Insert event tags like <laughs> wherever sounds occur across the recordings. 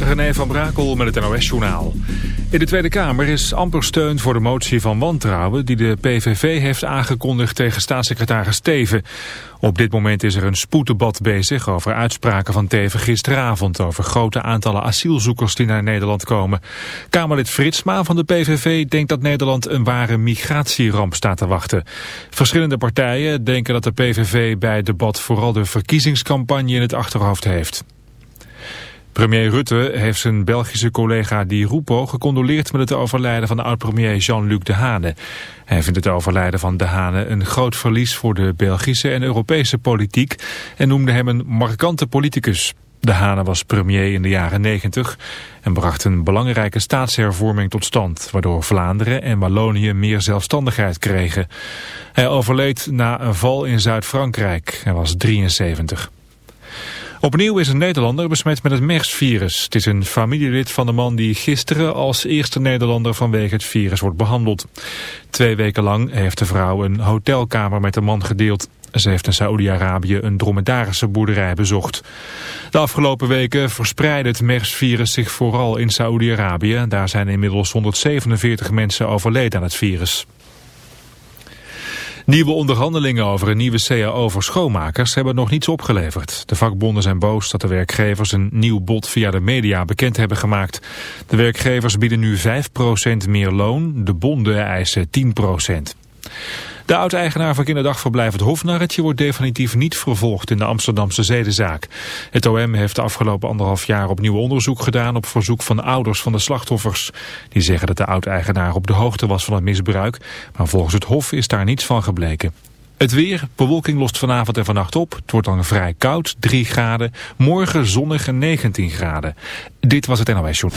René van Brakel met het NOS-journaal. In de Tweede Kamer is amper steun voor de motie van wantrouwen... die de PVV heeft aangekondigd tegen staatssecretaris Teven. Op dit moment is er een spoeddebat bezig over uitspraken van Teven gisteravond... over grote aantallen asielzoekers die naar Nederland komen. Kamerlid Fritsma van de PVV denkt dat Nederland een ware migratieramp staat te wachten. Verschillende partijen denken dat de PVV bij het debat vooral de verkiezingscampagne in het achterhoofd heeft. Premier Rutte heeft zijn Belgische collega Di Rupo gecondoleerd met het overlijden van oud-premier Jean-Luc Dehane. Hij vindt het overlijden van Dehane een groot verlies voor de Belgische en Europese politiek en noemde hem een markante politicus. De was premier in de jaren 90 en bracht een belangrijke staatshervorming tot stand, waardoor Vlaanderen en Wallonië meer zelfstandigheid kregen. Hij overleed na een val in Zuid-Frankrijk. Hij was 73. Opnieuw is een Nederlander besmet met het MERS-virus. Het is een familielid van de man die gisteren als eerste Nederlander vanwege het virus wordt behandeld. Twee weken lang heeft de vrouw een hotelkamer met de man gedeeld. Ze heeft in Saoedi-Arabië een dromedarische boerderij bezocht. De afgelopen weken verspreidde het MERS-virus zich vooral in Saoedi-Arabië. Daar zijn inmiddels 147 mensen overleden aan het virus. Nieuwe onderhandelingen over een nieuwe CAO voor schoonmakers hebben nog niets opgeleverd. De vakbonden zijn boos dat de werkgevers een nieuw bod via de media bekend hebben gemaakt. De werkgevers bieden nu 5% meer loon, de bonden eisen 10%. De oud-eigenaar van kinderdagverblijf Het Hofnarretje wordt definitief niet vervolgd in de Amsterdamse zedenzaak. Het OM heeft de afgelopen anderhalf jaar opnieuw onderzoek gedaan op verzoek van ouders van de slachtoffers. Die zeggen dat de oud-eigenaar op de hoogte was van het misbruik, maar volgens het Hof is daar niets van gebleken. Het weer, bewolking lost vanavond en vannacht op. Het wordt dan vrij koud, 3 graden. Morgen zonnig en 19 graden. Dit was het NOS Show.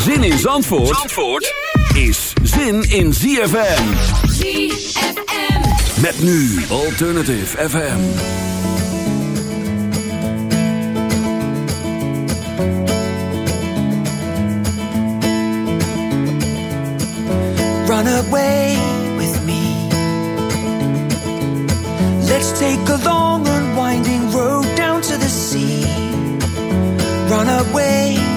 Zin in Zandvoort, Zandvoort is zin in ZFM. ZFM. Met nu Alternative FM. Run away with me. Let's take a long and winding road down to the sea. Run away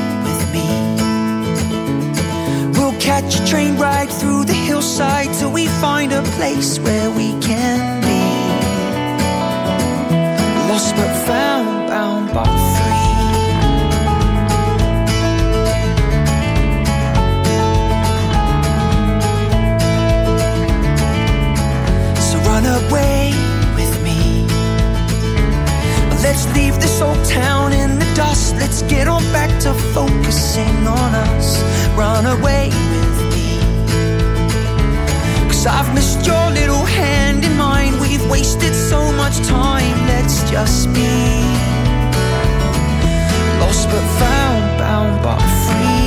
catch a train ride through the hillside till we find a place where we can be. Lost but found, bound but free. So run away. Let's leave this old town in the dust. Let's get on back to focusing on us. Run away with me. Cause I've missed your little hand in mine. We've wasted so much time. Let's just be lost but found, bound but free.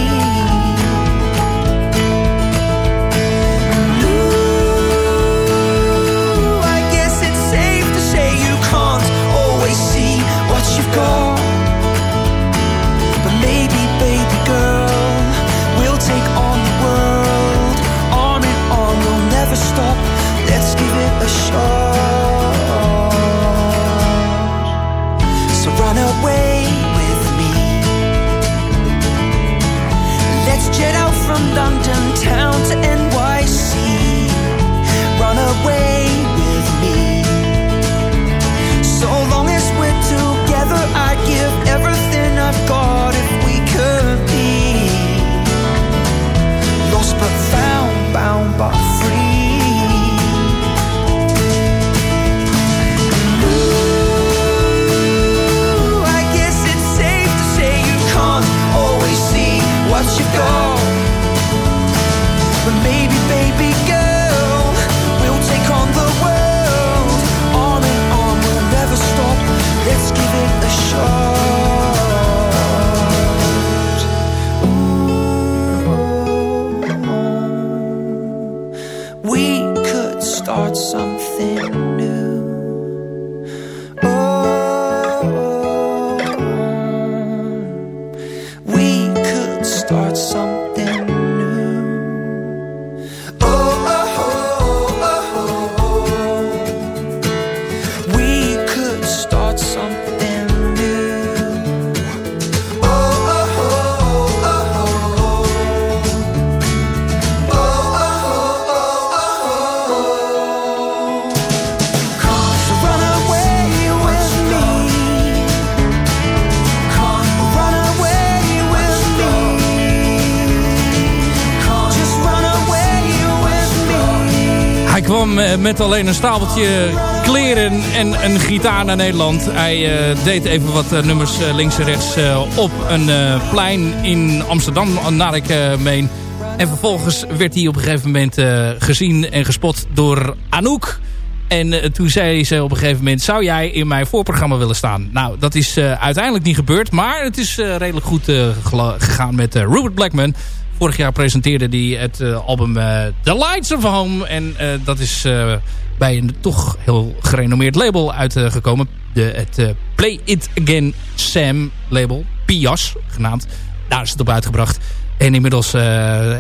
But maybe, baby girl, we'll take on the world we'll never stop. Let's give it a shot. Alleen een stapeltje kleren en een gitaar naar Nederland. Hij deed even wat nummers links en rechts op een plein in Amsterdam, naar ik meen. En vervolgens werd hij op een gegeven moment gezien en gespot door Anouk. En toen zei ze op een gegeven moment... zou jij in mijn voorprogramma willen staan? Nou, dat is uiteindelijk niet gebeurd. Maar het is redelijk goed gegaan met Rupert Blackman. Vorig jaar presenteerde hij het uh, album uh, The Lights of Home. En uh, dat is bij een toch heel gerenommeerd label uitgekomen. De, het Play It Again Sam label. Pias genaamd. Daar is het op uitgebracht. En inmiddels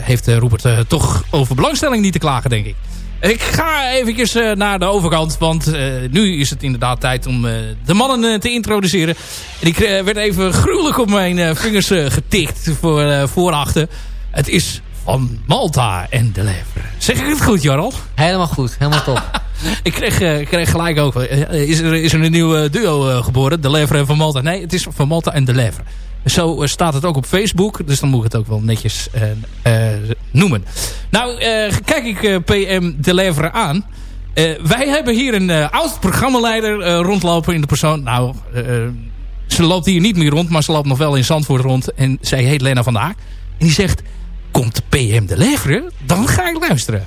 heeft Rupert toch over belangstelling niet te klagen, denk ik. Ik ga even naar de overkant, want nu is het inderdaad tijd om de mannen te introduceren. En ik werd even gruwelijk op mijn vingers getikt voor voorachter. Het is van Malta en de Levre. Zeg ik het goed, Jarl? Helemaal goed, helemaal top. <laughs> ik kreeg, uh, kreeg gelijk ook... Uh, is, er, is er een nieuw duo geboren, de Levre en van Malta? Nee, het is van Malta en de Levre. Zo staat het ook op Facebook, dus dan moet ik het ook wel netjes noemen. Nou, kijk ik PM de Levre aan... wij hebben hier een oud programmaleider rondlopen in de persoon. Nou, ze loopt hier niet meer rond, maar ze loopt nog wel in Zandvoort rond. En zij heet Lena van der Haak. En die zegt komt PM de Levre, dan ga ik luisteren.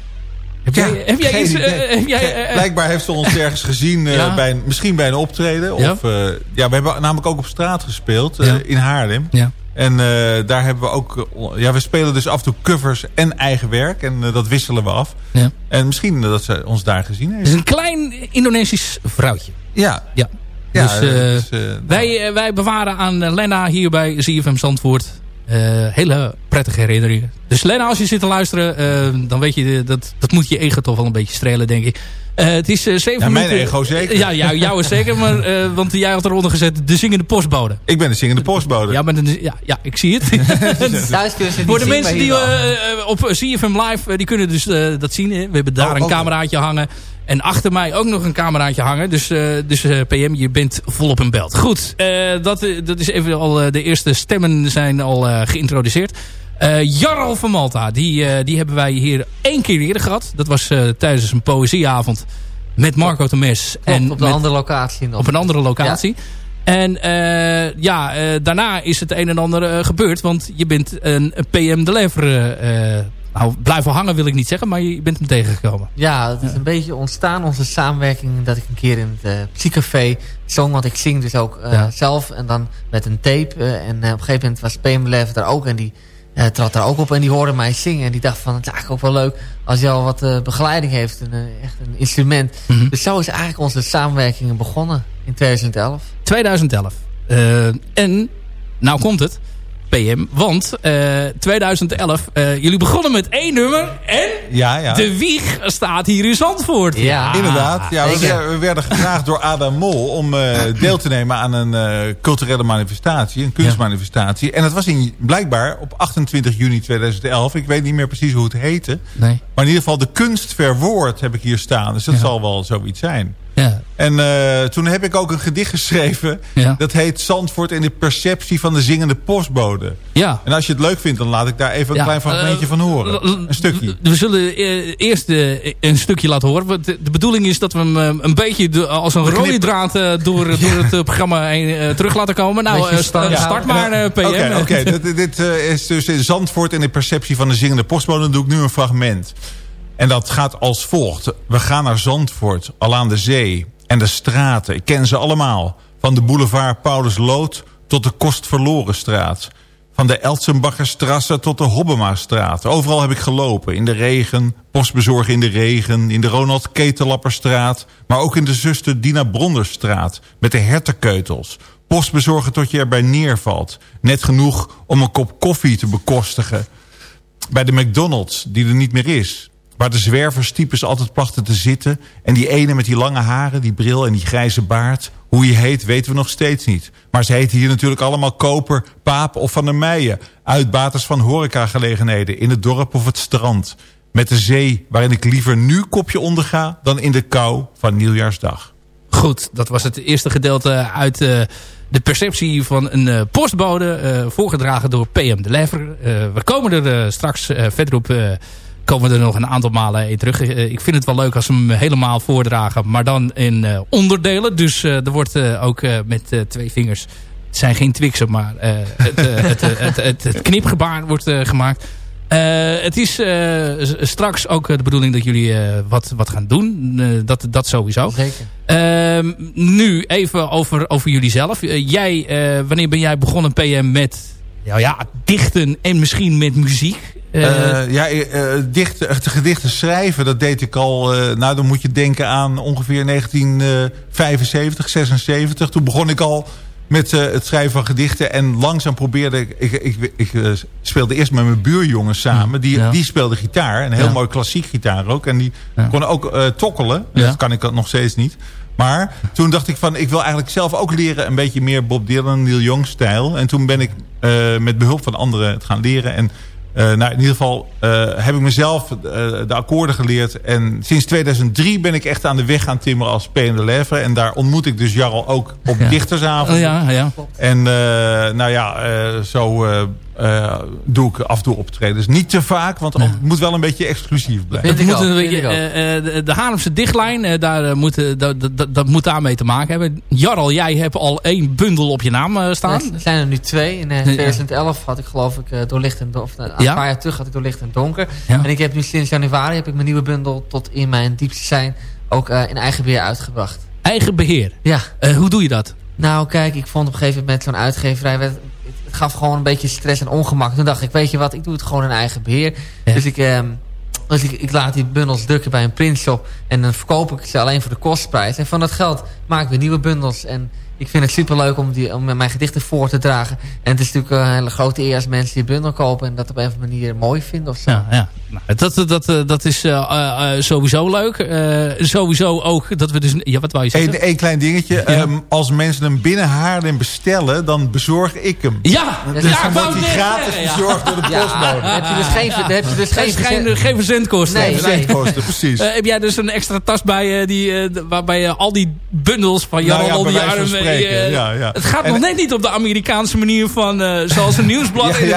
Heb jij, heb jij iets, uh, heb jij, uh, Blijkbaar heeft ze ons ergens gezien, uh, bij een, misschien bij een optreden. Of, ja? ja, we hebben namelijk ook op straat gespeeld in Haarlem. Ja. En daar hebben we ook... Ja, we spelen dus af en toe covers en eigen werk. En dat wisselen we af. Ja. En misschien dat ze ons daar gezien heeft. Het is een klein Indonesisch vrouwtje. Ja. ja. Ja, dus, dus wij, wij bewaren aan Lena hier bij ZFM Zandvoort hele prettige herinneringen. Dus Lena, als je zit te luisteren, uh, dan weet je, dat, dat moet je ego toch wel een beetje strelen, denk ik. Uh, het is zeven ja, minuten. Mijn ego zeker. Ja, jou, jou is zeker, maar, want jij had eronder gezet de zingende postbode. Ik ben de zingende postbode. Ja, maar ja, ja ik zie het. <laughs> Voor de mensen die op CFM Live, die kunnen dus dat zien. Hè. We hebben daar oh, een cameraatje hangen. En achter mij ook nog een cameraatje hangen. Dus, uh, dus uh, PM, je bent volop in beeld. Goed, uh, dat, dat is even al de eerste stemmen zijn al geïntroduceerd. Jarl van Malta, die, die hebben wij hier één keer eerder gehad. Dat was tijdens een poëzieavond met Marco Temes. En op een andere locatie nog. Op een andere locatie. Ja. En uh, ja, uh, daarna is het een en ander uh, gebeurd. Want je bent een PM de Lever nou, blijven hangen wil ik niet zeggen, maar je bent hem tegengekomen. Ja, het is een beetje ontstaan, onze samenwerking, dat ik een keer in het uh, zong. Want ik zing dus ook uh, zelf en dan met een tape. Uh, en op een gegeven moment was PM daar ook en die trad daar ook op en die hoorde mij zingen. En die dacht van, het is eigenlijk ook wel leuk als je al wat begeleiding heeft, een, echt een instrument. Mm Dus zo is eigenlijk onze samenwerking begonnen in 2011. 2011. en, nou komt het... PM. Want uh, eh, 2011, uh, eh, jullie begonnen met één nummer. En ja, ja. de wieg staat hier in Zandvoort. Ja, inderdaad. Ja, we, we, werden gevraagd door Adam Mol om uh, <clears throat> deel te nemen aan een culturele manifestatie. Een kunstmanifestatie. En dat was in, blijkbaar op 28 juni 2011. Ik weet niet meer precies hoe het heette. Nee. Maar in ieder geval de kunst verwoord heb ik hier staan. Dus dat zal wel zoiets zijn. Ja. En uh, toen heb ik ook een gedicht geschreven. Ja. Dat heet Zandvoort in de perceptie van de zingende postbode. Ja. En als je het leuk vindt, dan laat ik daar even een klein fragmentje uh, van horen. Een stukje. We zullen uh, eerst een stukje laten horen. De, de, bedoeling is dat we hem een beetje als een rode draad door, <laughs> door het programma heen terug laten komen. Nou, start, start maar PM. Oké, okay, <laughs> dit, dit is dus Zandvoort in de perceptie van de zingende postbode. Dan doe ik nu een fragment. En dat gaat als volgt. We gaan naar Zandvoort, al aan de zee. En de straten, ik ken ze allemaal. Van de boulevard Paulus Lood tot de Kostverlorenstraat. Van de Eltsenbacherstrasse tot de Hobbemastraat. Overal heb ik gelopen. In de regen, postbezorgen in de regen. In de Ronald Ketelapperstraat. Maar ook in de zuster Dina Bronderstraat. Met de hertenkeutels. Postbezorgen tot je erbij neervalt. Net genoeg om een kop koffie te bekostigen. Bij de McDonald's, die er niet meer is. Waar de zwerverstypes altijd plachten te zitten. En die ene met die lange haren, die bril en die grijze baard. Hoe je heet weten we nog steeds niet. Maar ze heten hier natuurlijk allemaal Koper, Paap of Van der Meijen. Uitbaters van horecagelegenheden in het dorp of het strand. Met de zee waarin ik liever nu kopje onderga dan in de kou van Nieuwjaarsdag. Goed, dat was het eerste gedeelte uit uh, de perceptie van een uh, postbode. Uh, voorgedragen door PM de Lever. we komen er straks verder op komen er nog een aantal malen in terug. ik vind het wel leuk als ze hem helemaal voordragen. Maar dan in onderdelen. Dus er wordt ook met twee vingers... Het zijn geen twixen, maar het, het, het, het, knipgebaar wordt gemaakt. het is straks ook de bedoeling dat jullie wat, wat gaan doen. dat, dat sowieso. Zeker. Ehm, nu even over, over jullie zelf. jij, wanneer ben jij begonnen PM met nou ja, dichten en misschien met muziek? Uh, ja, uh, dichten, gedichten schrijven, dat deed ik al... Uh, nou, dan moet je denken aan ongeveer 1975, 76. Toen begon ik al met het schrijven van gedichten. En langzaam probeerde ik... Ik, ik, ik speelde eerst met mijn buurjongen samen. Die, die speelde gitaar. Een heel mooi klassiek gitaar ook. En die kon ook tokkelen. Dat kan ik nog steeds niet. Maar toen dacht ik van, ik wil eigenlijk zelf ook leren... een beetje meer Bob Dylan, Neil Young stijl. En toen ben ik met behulp van anderen het gaan leren. En nou, in ieder geval uh, heb ik mezelf de akkoorden geleerd. En sinds 2003 ben ik echt aan de weg gaan timmeren als P&L En daar ontmoet ik dus Jarl ook op ja. dichtersavond. Oh, ja, ja. En nou ja, zo uh, doe ik af en toe optreden. Dus niet te vaak, want het moet wel een beetje exclusief blijven. Het moet een beetje, uh, de Haarlemse dichtlijn, daar moet, dat, dat, dat moet daarmee te maken hebben. Jarl, jij hebt al één bundel op je naam staan. Er zijn er nu twee. In 2011 had ik geloof ik door licht en of een ja? paar jaar terug had ik door licht en donker. En ik heb nu sinds januari heb ik mijn nieuwe bundel tot in mijn diepste zijn ook in eigen beheer uitgebracht. Eigen beheer? Ja. hoe doe je dat? Nou kijk, ik vond op een gegeven moment zo'n uitgeverij het gaf gewoon een beetje stress en ongemak. Toen dacht ik, weet je wat, ik doe het gewoon in eigen beheer. Dus, ik, eh, dus ik, ik, laat die bundels drukken bij een printshop. En dan verkoop ik ze alleen voor de kostprijs. En van dat geld maak ik weer nieuwe bundels. En ik vind het superleuk om, die, om mijn gedichten voor te dragen. En het is natuurlijk een hele grote eer als mensen die bundel kopen... en dat op een of andere manier mooi vinden of zo. Ja, ja. Nou, dat, dat, dat is uh, uh, sowieso leuk. Uh, sowieso ook dat we dus... Ja, wat wou je zeggen? Eén klein dingetje. Ja. Um, als mensen hem binnen Haarlem bestellen, dan bezorg ik hem. Ja! Dus ja, dan wordt hij gratis ja. verzorgd door de postbode. heb je dus geen, heb je dus geen, geen, geen verzendkosten. Nee, verzendkosten, precies. heb jij dus een extra tas bij die, waarbij je al die bundels van Jan nou, al die jaren... ja, ja. Het gaat en, nog net niet op de Amerikaanse manier van... Uh, zoals een <laughs> nieuwsblad in de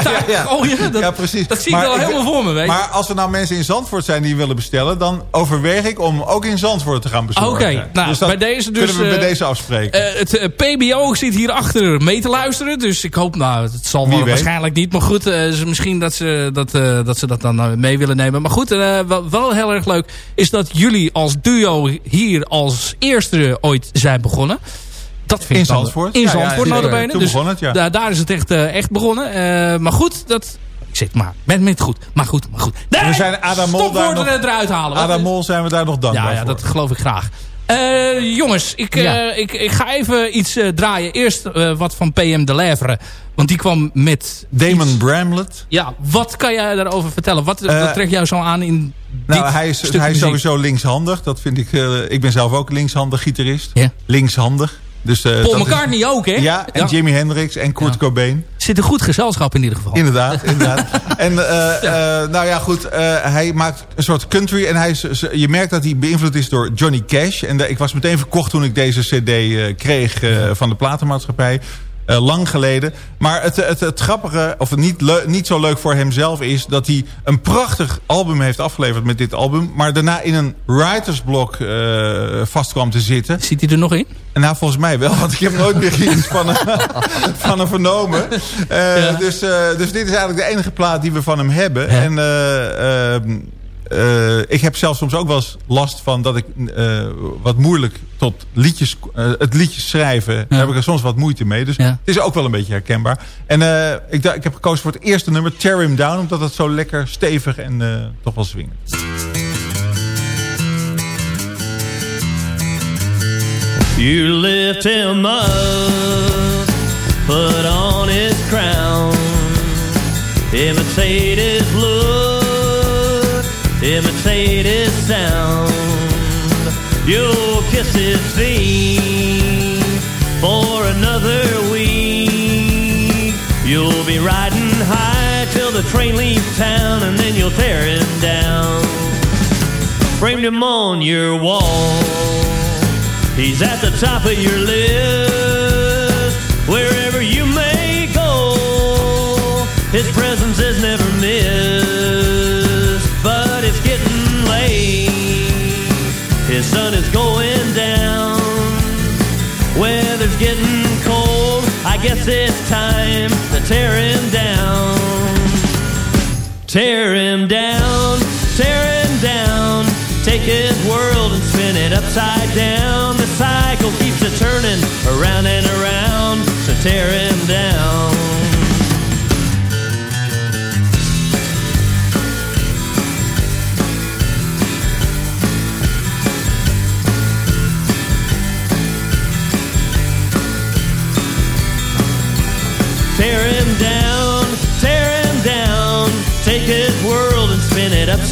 oh, ja, dat, ja, precies. Dat zie ik wel helemaal voor me. Weet maar als er nou mensen in Zandvoort zijn die willen bestellen... dan overweeg ik om ook in Zandvoort te gaan bezorgen. Oké, okay, nou, dus bij deze dus... Kunnen we bij deze afspreken. Het PBO zit hier achter mee te luisteren. Dus ik hoop, nou, het zal wel waarschijnlijk niet. Maar goed, misschien dat ze dat, dat ze dat dan mee willen nemen. Maar goed, wel, wel heel erg leuk is dat jullie als duo hier als eerste ooit zijn begonnen. Dat vind in Zandvoort? In Zandvoort, ja, ja, Toen dus begon het, ja. Daar, daar is het echt, uh, echt begonnen. Uh, maar goed, dat... Ik zeg maar, met het goed. Maar goed, maar goed. Nee, we zijn Adam Mol daar nog, eruit halen. Adam Mol zijn we daar nog dankbaar ja, ja, dat geloof ik graag. Uh, jongens, ik, ja. ik, ik ga even iets draaien. Eerst wat van PM de Levre. Want die kwam met... Damon iets... Bramlett. Ja, wat kan jij daarover vertellen? Wat, wat trekt jou zo aan in nou, hij is, hij is sowieso linkshandig. Dat vind ik... ik ben zelf ook linkshandig gitarist. Ja. Linkshandig. Dus, uh, Paul McCartney ook, hè? Ja, en. Jimi Hendrix en Kurt. Cobain. Zit een goed gezelschap in ieder geval. Inderdaad, <laughs> inderdaad. en ja. Uh, nou ja, goed. hij maakt een soort country. En hij is, je merkt dat hij beïnvloed is door Johnny Cash. En ik was meteen verkocht toen ik deze cd kreeg van de platenmaatschappij. Uh, lang geleden. Maar het, het, het grappige, of niet, niet zo leuk voor hemzelf is... dat hij een prachtig album heeft afgeleverd met dit album... maar daarna in een writersblok uh, vast kwam te zitten. Zit hij er nog in? Nou, volgens mij wel, want ik heb nooit meer iets van, <laughs> van hem vernomen. Uh, ja. dus, dus dit is eigenlijk de enige plaat die we van hem hebben. Ja. En ehm, uh, ik heb zelfs soms ook wel eens last van dat ik uh, wat moeilijk tot liedjes, uh, het liedjes schrijven. Ja. Daar heb ik er soms wat moeite mee. Dus ja. het is ook wel een beetje herkenbaar. En ik, ik heb gekozen voor het eerste nummer, Tear Him Down. Omdat het zo lekker stevig en toch wel swingend. You lift him up, put on his crown, imitate his look. Imitate his sound. You'll kiss feet for another week. You'll be riding high till the train leaves town, and then you'll tear him down. Framed him on your wall. He's at the top of your list. Wherever you may go, his presence is never sun is going down. Weather's getting cold, I guess it's time to tear him down. Tear him down, tear him down. Take his world and spin it upside down. The cycle keeps it turning around and around, so tear him down.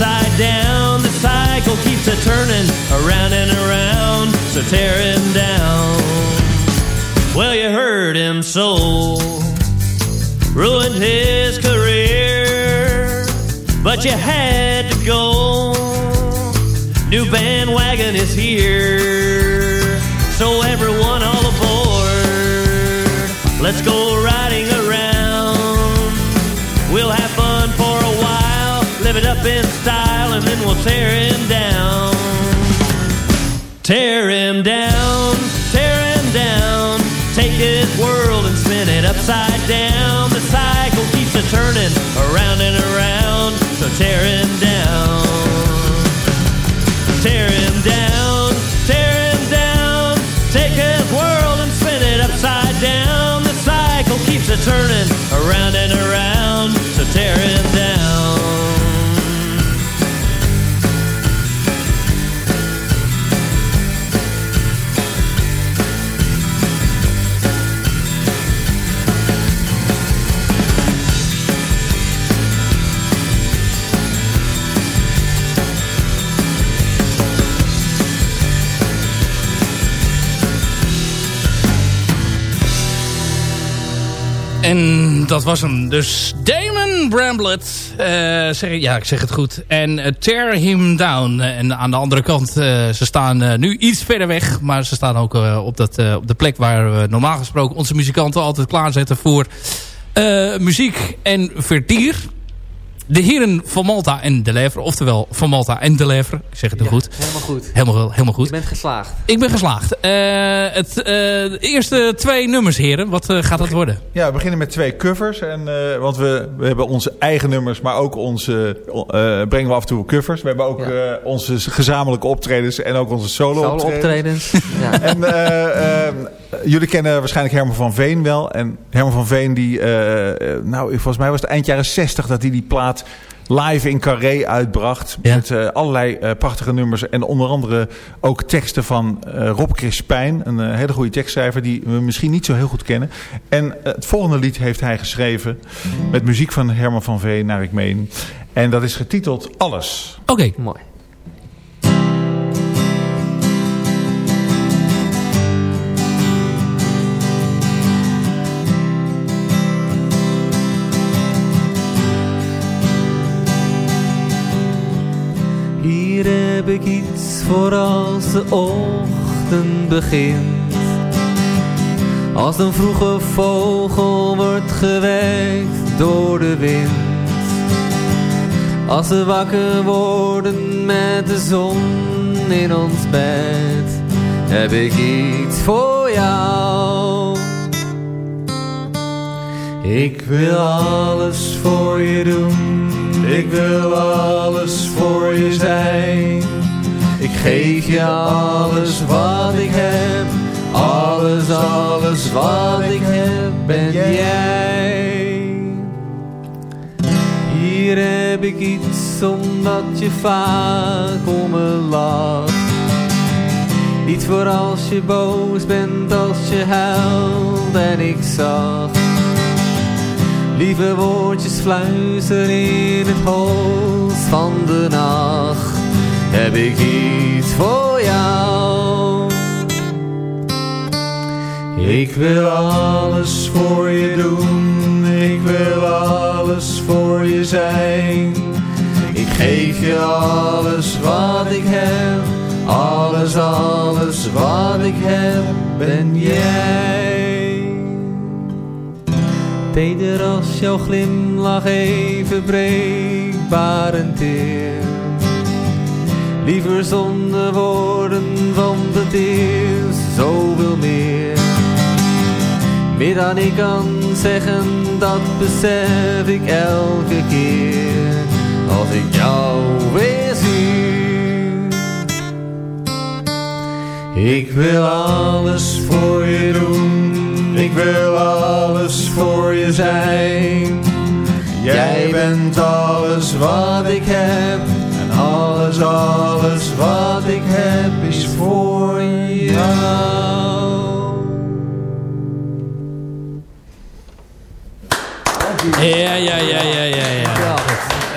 Upside down. The cycle keeps a turning around and around, so tear him down. Well, you heard him so, ruined his career, but you had to go. New bandwagon is here, so everyone all aboard. Let's go riding up in style, and then we'll tear him down. Tear him down, tear him down. Take his world and spin it upside down. The cycle keeps it turning around and around, so tear him down. Tear him dat was hem. Dus Damon Bramblett. eh, zeg, ja, ik zeg het goed. En eh, Tear Him Down. En aan de andere kant, eh, ze staan nu iets verder weg. Maar ze staan ook op, dat, op de plek waar we normaal gesproken onze muzikanten altijd klaarzetten voor muziek en vertier. De heren van Malta en De Levre. Oftewel van Malta en De Levre. Ik zeg het nu Ja, goed. Helemaal goed. Helemaal, helemaal goed. Je bent geslaagd. Ik ben geslaagd. Eh, het eh, de eerste twee nummers, heren. Wat eh, gaat dat worden? Ja, we beginnen met twee covers. En, eh, want we, we hebben onze eigen nummers, maar ook onze, eh, brengen we af en toe covers. We hebben ook Ja. eh, onze gezamenlijke optredens en ook onze solo, Solo optredens. optredens. ja. <laughs> En eh, eh, jullie kennen waarschijnlijk Herman van Veen wel. En Herman van Veen, die, eh, eh, nou, volgens mij was het eind jaren 60 dat hij die plaat live in Carré uitbracht. Ja. Met eh, allerlei eh, prachtige nummers. En onder andere ook teksten van eh, Rob Crispijn. Een eh, hele goede tekstschrijver die we misschien niet zo heel goed kennen. En eh, het volgende lied heeft hij geschreven. Met muziek van Herman van Veen, naar ik meen. En dat is getiteld Alles. Oké. Mooi. Ik iets voor als de ochtend begint. Als een vroege vogel wordt gewekt door de wind. Als we wakker worden met de zon in ons bed, heb ik iets voor jou. Ik wil alles voor je doen, ik wil alles voor je zijn. Ik geef je alles wat ik heb, alles, alles wat ik heb, ben jij. Hier heb ik iets omdat je vaak om me lacht. Iets voor als je boos bent, als je huilt en ik zag. Lieve woordjes fluisteren in het holst van de nacht. Heb ik iets voor jou. Ik wil alles voor je doen, ik wil alles voor je zijn. Ik geef je alles wat ik heb, alles, alles wat ik heb, ben jij. Teder als jouw glimlach even breekbaar en teer. Liever zonder woorden, want het is zoveel meer. Meer dan ik kan zeggen, dat besef ik elke keer. Als ik jou weer zie. Ik wil alles voor je doen. Ik wil alles voor je zijn. Jij bent alles wat ik heb. En alles, alles wat ik heb is voor jou. Ja, ja, ja, ja, ja. ja.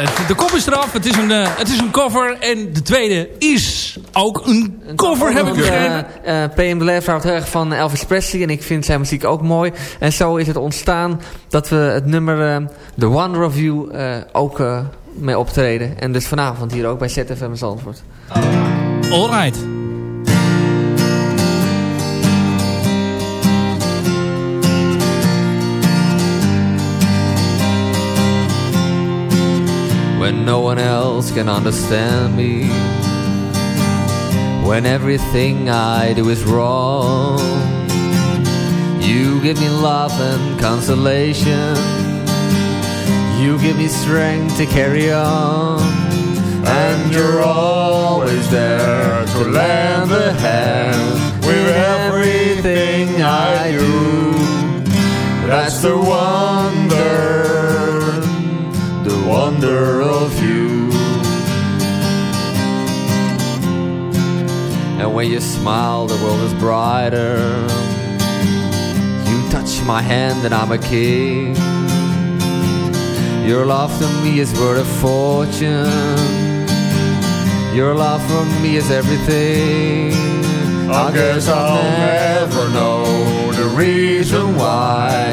Het- De kop is eraf, het is, een, eh, het is een cover. En de tweede is ook een cover, heb ik begrepen. Uh, PM de Lef houdt heel erg van Elvis Presley. En ik vind zijn muziek ook mooi. En zo is het ontstaan dat we het nummer eh, The Wonder of You eh, ook eh, mee optreden. En dus vanavond hier ook bij ZFM Zandvoort. Alright. No one else can understand me. When everything I do is wrong, you give me love and consolation. You give me strength to carry on, and you're always there to lend a hand with everything I do. That's the the wonder of you. And when you smile, the world is brighter. You touch my hand, and I'm a king. Your love to me is worth a fortune. Your love for me is everything. I guess I'll never know the reason why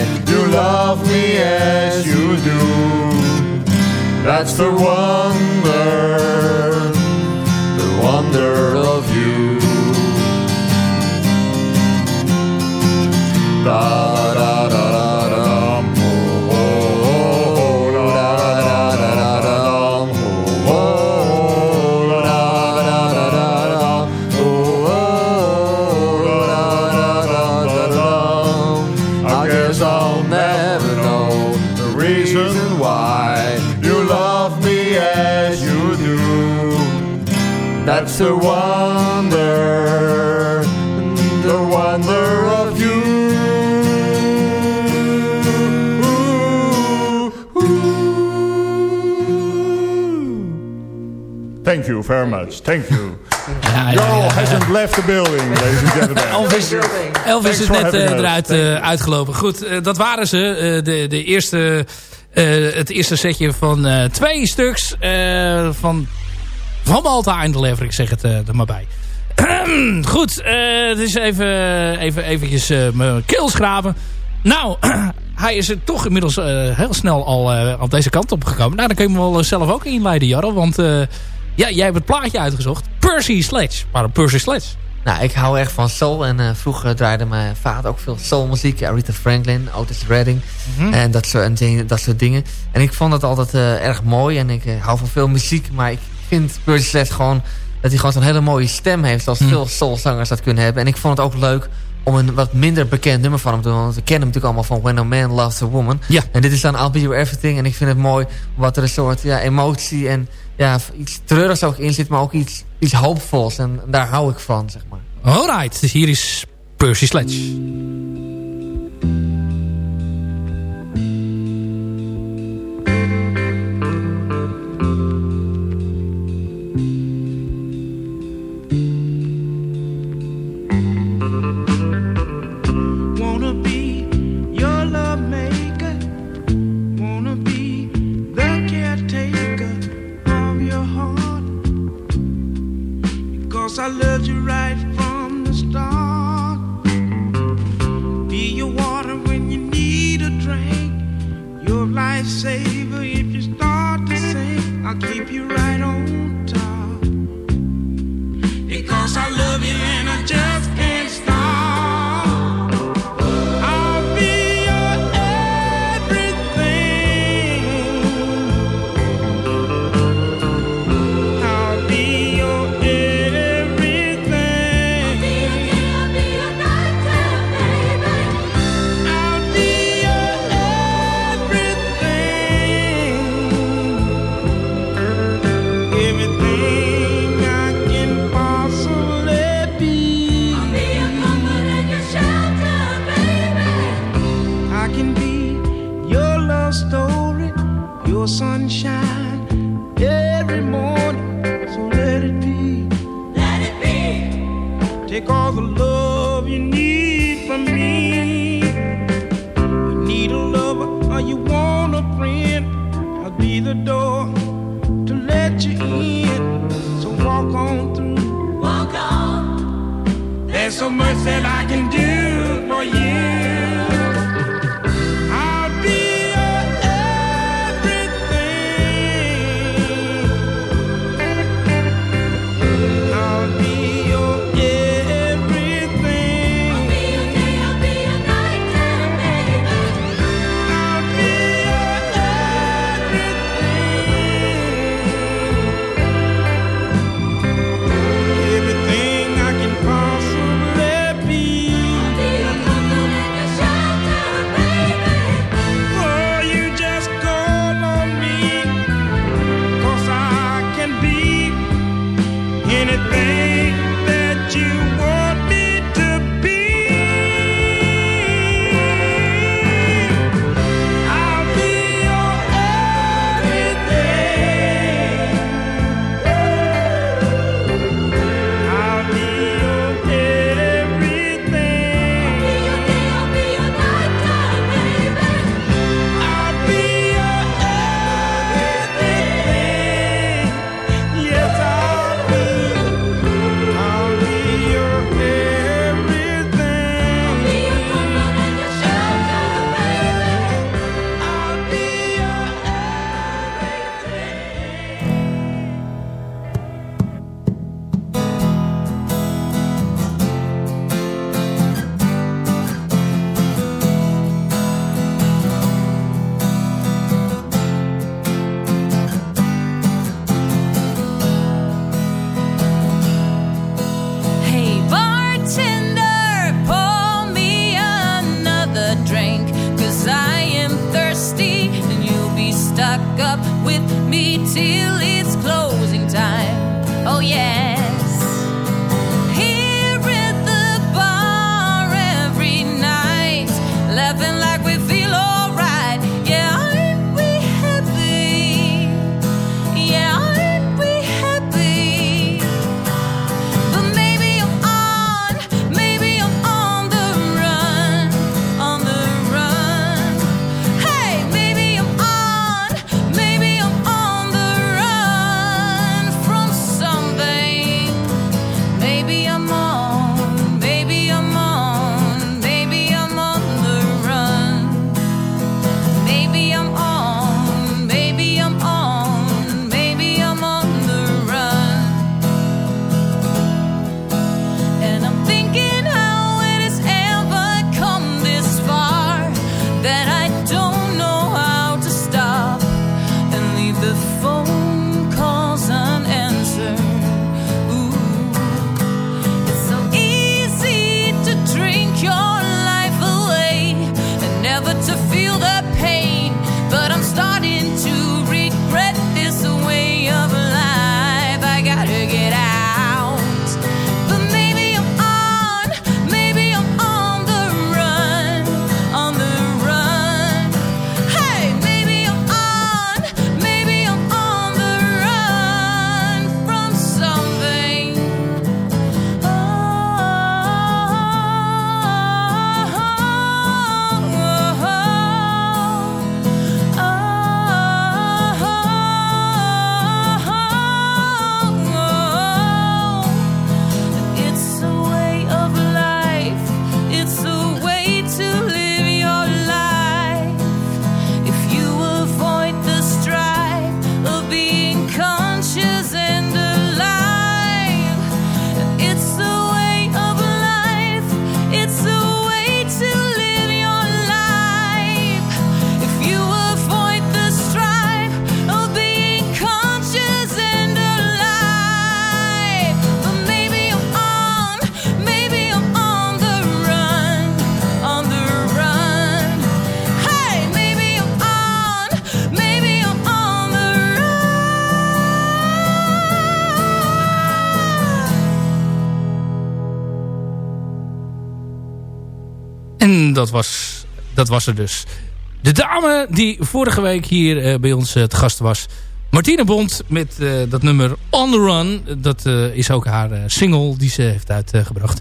That's the wonder, the wonder of you. Da the wonder, the wonder of you. Thank you very much. Thank you. <laughs> Ja, ja, ja, hasn't left the building, ladies and gentlemen. <laughs> Elvis, Elvis is net us. eruit eh, uitgelopen. Goed, eh, dat waren ze. De, de eerste, eh, het eerste setje van eh, twee stuks eh, van, van Malta en de Lever. Ik zeg het eh, er maar bij. <clears throat> Goed, eh, het is even, even eventjes eh, mijn keel schrapen. Nou, <clears throat> hij is er toch inmiddels heel snel al op deze kant op gekomen. Nou, dan kun je me wel zelf ook inleiden, Jarro. Want ja, jij hebt het plaatje uitgezocht. Percy Sledge. Waarom Percy Sledge? Nou, ik hou echt van soul. En vroeger draaide mijn vader ook veel soulmuziek. Aretha Franklin, Otis Redding. En dat soort, en dingen- dat soort dingen. En ik vond het altijd erg mooi. En ik hou van veel muziek. Maar ik vind Percy Sledge gewoon... dat hij gewoon zo'n hele mooie stem heeft. Zoals veel soulzangers dat kunnen hebben. En ik vond het ook leuk om een wat minder bekend nummer van hem te doen. Want we kennen hem natuurlijk allemaal van When a Man Loves a Woman. Ja. En dit is dan I'll Be Your Everything. En ik vind het mooi wat er een soort ja, emotie en ja, iets treurigs ook in zit. Maar ook iets, iets hoopvols. En daar hou ik van, zeg maar. Alright, dus hier is Percy Sledge. dat was er dus. De dame die vorige week hier eh, bij ons eh, te gast was. Martine Bond met eh, dat nummer On The Run. Dat is ook haar single die ze heeft uitgebracht.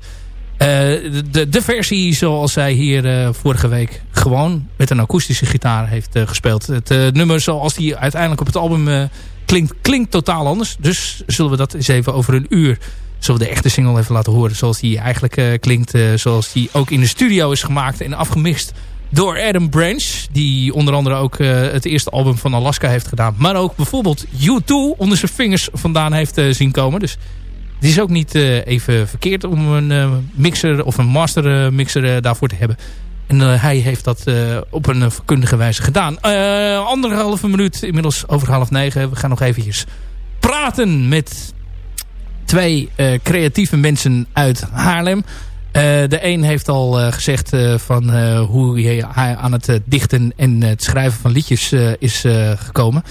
de, de versie zoals zij hier vorige week gewoon met een akoestische gitaar heeft gespeeld. Het nummer zoals die uiteindelijk op het album klinkt, klinkt totaal anders. Dus zullen we dat eens even over een uur... zullen we de echte single even laten horen. Zoals die eigenlijk klinkt. Zoals die ook in de studio is gemaakt en afgemixt door Adam Branch. Die onder andere ook eh, het eerste album van Alaska heeft gedaan. Maar ook bijvoorbeeld U2 onder zijn vingers vandaan heeft eh, zien komen. Dus het is ook niet eh, even verkeerd om een mixer of een master mixer daarvoor te hebben. En hij heeft dat op een vakkundige wijze gedaan. Anderhalve minuut, inmiddels over half negen. We gaan nog eventjes praten met twee creatieve mensen uit Haarlem. Eh, de een heeft al eh, gezegd eh, van hoe hij, aan het dichten en het schrijven van liedjes is gekomen.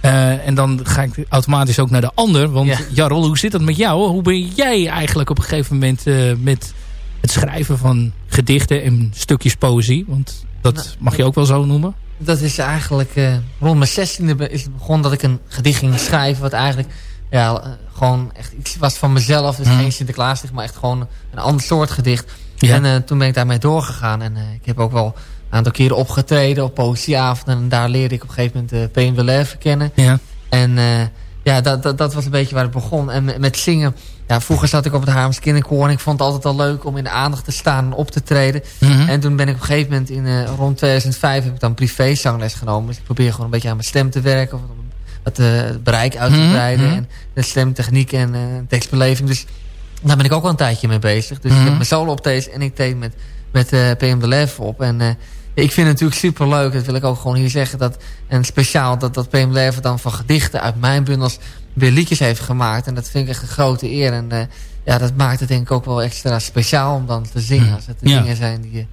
En dan ga ik automatisch ook naar de ander. Want Ja. Jarol, hoe zit dat met jou? Hoe ben jij eigenlijk op een gegeven moment met het schrijven van gedichten en stukjes poëzie? Want dat Nou, mag je ook wel zo noemen. Dat is eigenlijk rond mijn zestiende is het begonnen dat ik een gedicht ging schrijven. Wat eigenlijk ja, eh, gewoon echt iets was van mezelf. Dus Mhm. geen Sinterklaasgedicht, maar echt gewoon een ander soort gedicht. Ja. En eh, toen ben ik daarmee doorgegaan. En eh, ik heb ook wel een aantal keren opgetreden op poëzieavonden. En daar leerde ik op een gegeven moment uh, P. Beleven kennen. Ja. En ja, dat, dat, dat was een beetje waar het begon. En met, met zingen, ja, vroeger zat ik op het Haarlems Kinderkoor... en ik vond het altijd al leuk om in de aandacht te staan en op te treden. Mhm. En toen ben ik op een gegeven moment in rond 2005 heb ik dan privé zangles genomen. Dus ik probeer gewoon een beetje aan mijn stem te werken. Of eh, het bereik uit te Mhm, breiden. mhm. En de stemtechniek en eh, tekstbeleving. Dus daar ben ik ook wel een tijdje mee bezig. Dus ik Mhm. heb mijn solo optredens en ik deed met, met eh, PM de Lef op. En ik vind het natuurlijk super leuk. Dat wil ik ook gewoon hier zeggen. Dat, en speciaal dat, dat PM de Lef dan van gedichten uit mijn bundels weer liedjes heeft gemaakt. En dat vind ik echt een grote eer. En ja, dat maakt het denk ik ook wel extra speciaal om dan te zingen. Als het de Ja. dingen zijn die je...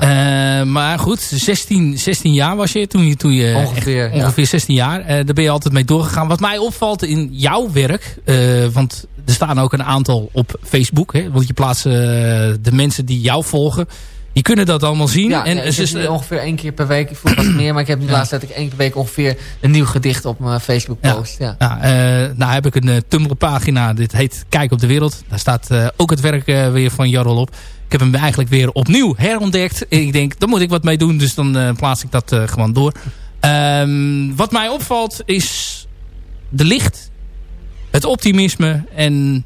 Ja. Eh, maar goed, 16, 16 jaar was je toen je, toen je Ongeveer, echt- ja. ongeveer 16 jaar. Eh, daar ben je altijd mee doorgegaan. Wat mij opvalt in jouw werk, eh, want er staan ook een aantal op Facebook. Hè, want je plaatst de mensen die jou volgen, die kunnen dat allemaal zien. Ja, en ja, ik ongeveer één keer per week. Vroeger was het meer, maar ik heb nu Ja. laatst dat ik één keer per week ongeveer een nieuw gedicht op mijn Facebook Ja. post. Ja. Nou, eh, nou heb ik een uh, Tumblr pagina. Dit heet Kijk op de Wereld. Daar staat eh, ook het werk eh, weer van Jarrol op. Ik heb hem eigenlijk weer opnieuw herontdekt. En ik denk, daar moet ik wat mee doen. Dus dan eh, plaats ik dat eh, gewoon door. Ehm, wat mij opvalt is de licht. Het optimisme. En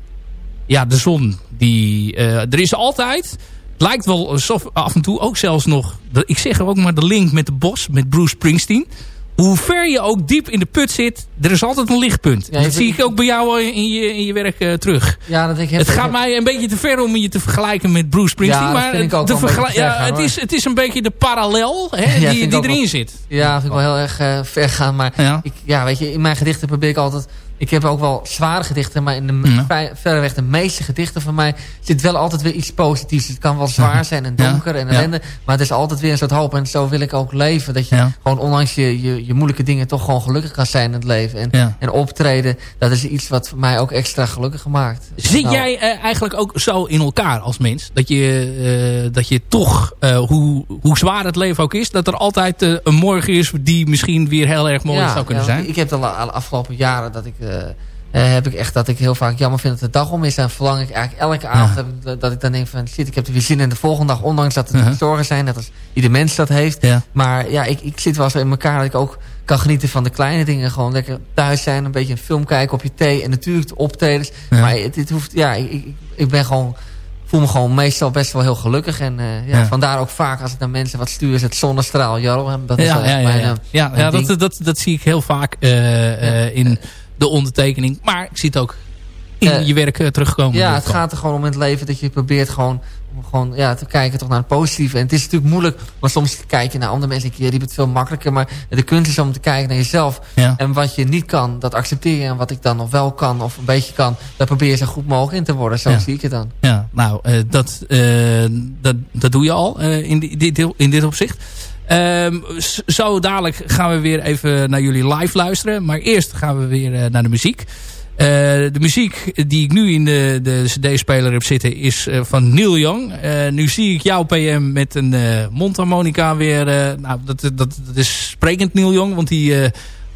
ja, de zon. Die, eh, er is altijd... Lijkt wel af en toe ook zelfs nog... Ik zeg ook maar de link met de bos. Met Bruce Springsteen hoe ver je ook diep in de put zit, er is altijd een lichtpunt. Ja, dat zie ik ook bij jou in je, in je werk eh, terug. Ja, dat ik heb, Het gaat mij een beetje te ver om je te vergelijken met Bruce Springsteen. Ja, dat maar vind ik ook de ver ja, het, is, het is een beetje de parallel hè, Ja, die, die erin wel. zit. Ja, vind ik wel heel erg eh, ver gaan. Maar ik, ja, weet je, in mijn gedichten probeer ik altijd... Ik heb ook wel zware gedichten, maar in de Ja. verreweg de meeste gedichten van mij zit wel altijd weer iets positiefs. Het kan wel zwaar zijn en Ja. donker en Ja. ellende, maar het is altijd weer een soort hoop. En zo wil ik ook leven. Dat je Ja. gewoon ondanks je, je, je moeilijke dingen toch gewoon gelukkig kan zijn in het leven. En, Ja. en optreden, dat is iets wat voor mij ook extra gelukkig maakt. Zit Nou, jij eh, eigenlijk ook zo in elkaar als mens? Dat je, eh, dat je toch, eh, hoe, hoe zwaar het leven ook is... dat er altijd een morgen is die misschien weer heel erg mooi zou kunnen ja, zijn? Ik heb de afgelopen jaren dat ik... eh, eh, heb ik echt dat ik heel vaak jammer vind dat de dag om is. En verlang ik eigenlijk elke avond heb ik, dat- dat ik dan denk van... shit, ik heb er weer zin in de volgende dag. Ondanks dat er zorgen zijn. Net als ieder mens dat heeft. Ja. Maar ja, ik, ik zit wel zo in elkaar dat ik ook kan genieten van de kleine dingen. Gewoon lekker thuis zijn. Een beetje een film kijken op je thee. En natuurlijk de optredens. Ja. Maar het, het hoeft... Ja, ik, ik, ik ben gewoon... voel me gewoon meestal best wel heel gelukkig. En eh, ja, Ja. vandaar ook vaak als ik naar mensen wat stuur... is het zonnestraal. Jarl, dat is ja, ja, ja, mijn, ja. ja, mijn dat, dat, dat zie ik heel vaak in de ondertekening. Maar ik zie het ook in Eh, je werk eh, terugkomen. Ja, het gaat er gewoon om in het leven dat je probeert gewoon, om gewoon ja, te kijken toch naar het positieve. En het is natuurlijk moeilijk, maar soms kijk je naar andere mensen die hebben het veel makkelijker. Maar de kunst is om te kijken naar jezelf. Ja. En wat je niet kan, dat accepteer je. En wat ik dan nog wel kan of een beetje kan, daar probeer je zo goed mogelijk in te worden. Zo Ja. zie ik het dan. Ja, nou, eh, dat, dat, dat doe je al in, die, dit, in dit opzicht. Ehm, zo dadelijk gaan we weer even naar jullie live luisteren. Maar eerst gaan we weer eh, naar de muziek. Eh, de muziek die ik nu in de, de cd-speler heb zitten is eh, van Neil Young. Nu zie ik jou PM met een mondharmonica weer. nou, dat, dat, dat is sprekend Neil Young, want die...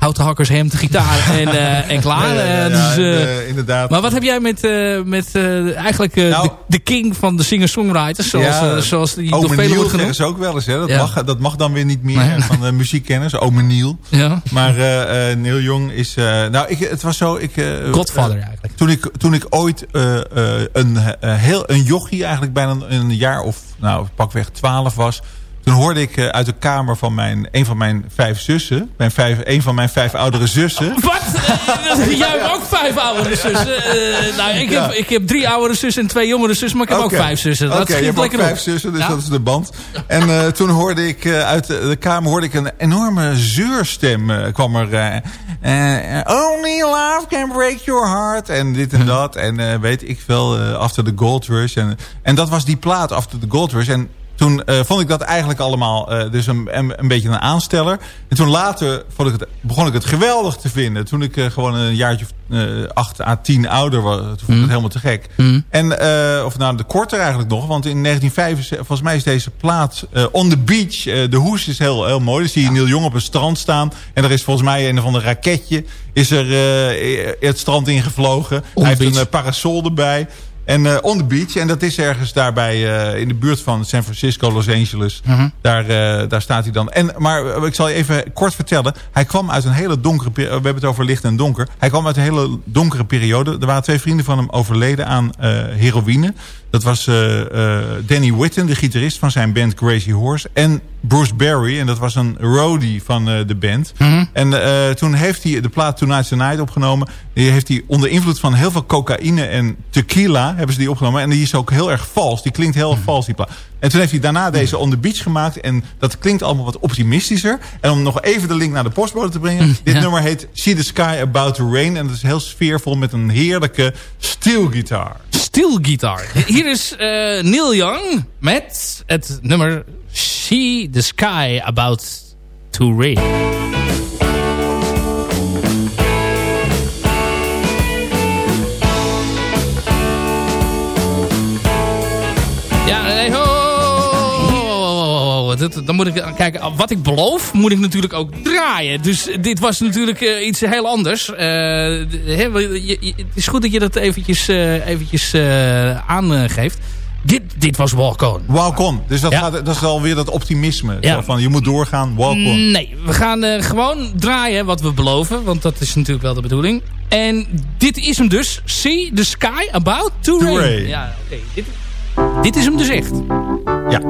houten hakkershemd, gitaar <laughs> en, eh, en klaar. Ja, ja, ja, Eh, dus, eh, inderdaad. maar wat heb jij met, met eigenlijk Nou- de, de king van de singer-songwriters, zoals, zoals die door velen wordt genoemd? ze ook wel eens. Hè? Dat, mag, dat mag dan weer niet meer Nee. <laughs> van de muziekkenners. Ome Neil. Ja. Maar Neil Young is... nou, ik, het was zo... Ik, Godfather eigenlijk. Toen ik, toen ik ooit een, heel, een jochie eigenlijk bijna een, een jaar of nou, pakweg twaalf was... Toen hoorde ik eh, uit de kamer van mijn, een van mijn vijf zussen... Mijn vijf, een van mijn vijf oudere zussen... <laughs> Wat? Eh, Jij hebt ook vijf oudere zussen. Eh, nou, ik, heb, ik heb drie oudere zussen en twee jongere zussen, maar ik heb ook vijf zussen. Dat Oké, je schiet hebt ook vijf op. zussen, dus Ja. dat is de band. En toen hoorde ik uit de, de kamer hoorde ik een enorme zeurstem eh, kwam er. Only love can break your heart. En dit en dat. En weet ik veel, After the Gold Rush. En, en dat was die plaat, After the Gold Rush. En toen eh, vond ik dat eigenlijk allemaal eh, dus een, een, een beetje een aansteller. En toen later vond ik het, begon ik het geweldig te vinden. Toen ik eh, gewoon een jaartje of acht à tien ouder was. Toen vond ik het helemaal te gek. En, eh, of nou, de korter eigenlijk nog. Want in 1975, volgens mij is deze plaat On the Beach. de hoes is heel, heel mooi. Dan zie je Neil Jong op een strand staan. En er is volgens mij een of ander raketje. Is er het strand ingevlogen. Hij heeft beach. een parasol erbij. En eh, on the beach. En dat is ergens daarbij eh, in de buurt van San Francisco, Los Angeles. daar, eh, daar staat hij dan. En, maar ik zal je even kort vertellen. Hij kwam uit een hele donkere periode. We hebben het over licht en donker. Hij kwam uit een hele donkere periode. Er waren twee vrienden van hem overleden aan heroïne. Dat was eh, eh, Danny Whitten, de gitarist van zijn band Crazy Horse. En Bruce Berry. En dat was een roadie van eh, de band. En eh, toen heeft hij de plaat Tonight's the Night opgenomen. Die heeft hij onder invloed van heel veel cocaïne en tequila hebben ze die opgenomen. En die is ook heel erg vals. Die klinkt heel erg vals, die plaat. En toen heeft hij daarna deze On The Beach gemaakt. En dat klinkt allemaal wat optimistischer. En om nog even de link naar de postbode te brengen. Dit ja. nummer heet See the Sky About to Rain. En dat is heel sfeervol met een heerlijke steelgitaar. Steel Guitar. Hier is eh, Neil Young met het nummer See the Sky About to Rain. Dat- dan moet ik kijken. Wat ik beloof, moet ik natuurlijk ook draaien. Dus dit was natuurlijk eh, iets heel anders. Eh, je- je- het is goed dat je dat eventjes, eh, eventjes eh, aangeeft. Dit, dit was Walk On. Walk on. Dus dat, Ja. gaat, dat is alweer dat optimisme. Ja. Zo Van je moet doorgaan, walk on. Nee, we gaan eh, gewoon draaien wat we beloven. Want dat is natuurlijk wel de bedoeling. En dit is hem dus. See the sky about to, rain. Ja, oké. Dit, dit is hem dus echt. Ja.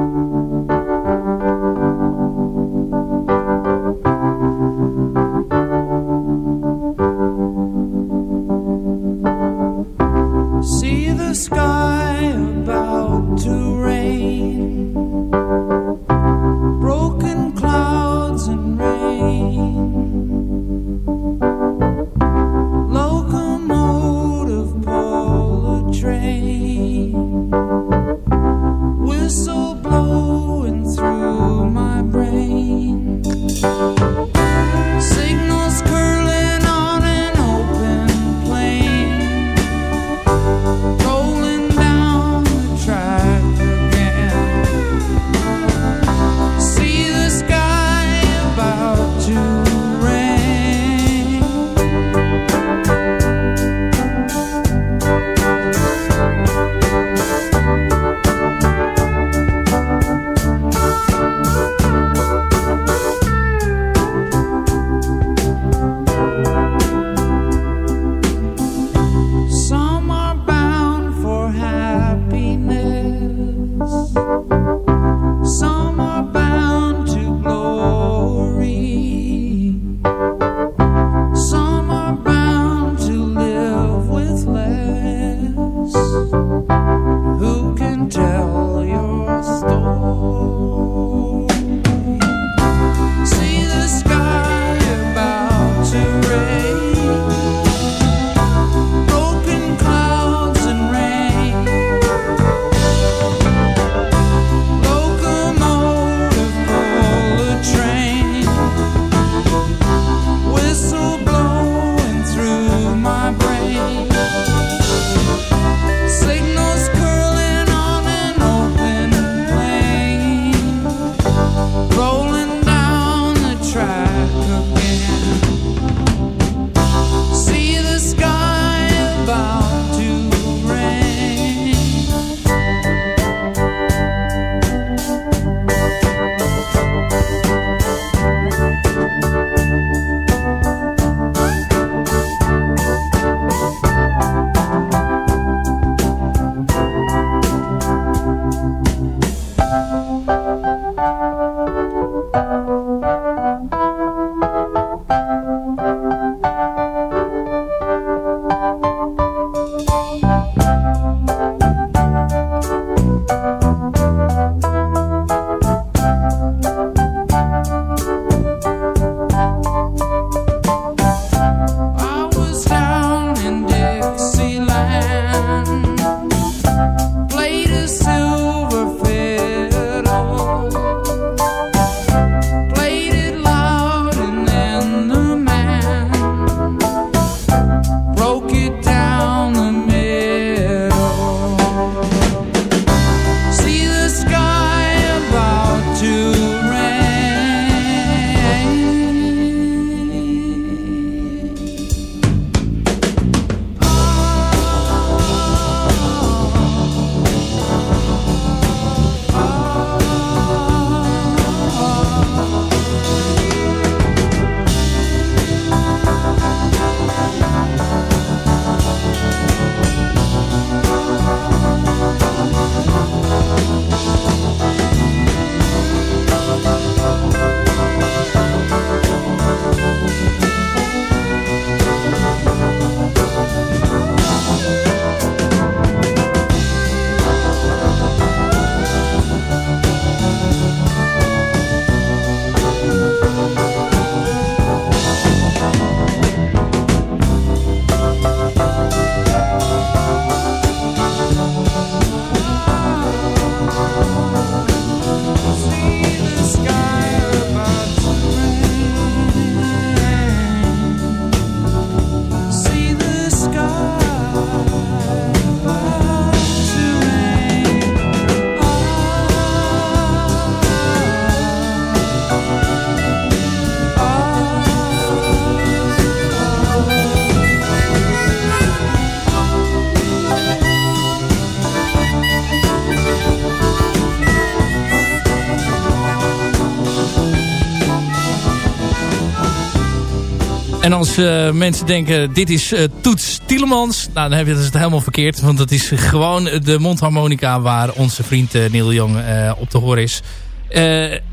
En als eh, mensen denken, dit is uh, Toets Tielemans... Nou, dan heb je het helemaal verkeerd. Want dat is gewoon de mondharmonica waar onze vriend uh, Neil Young op te horen is.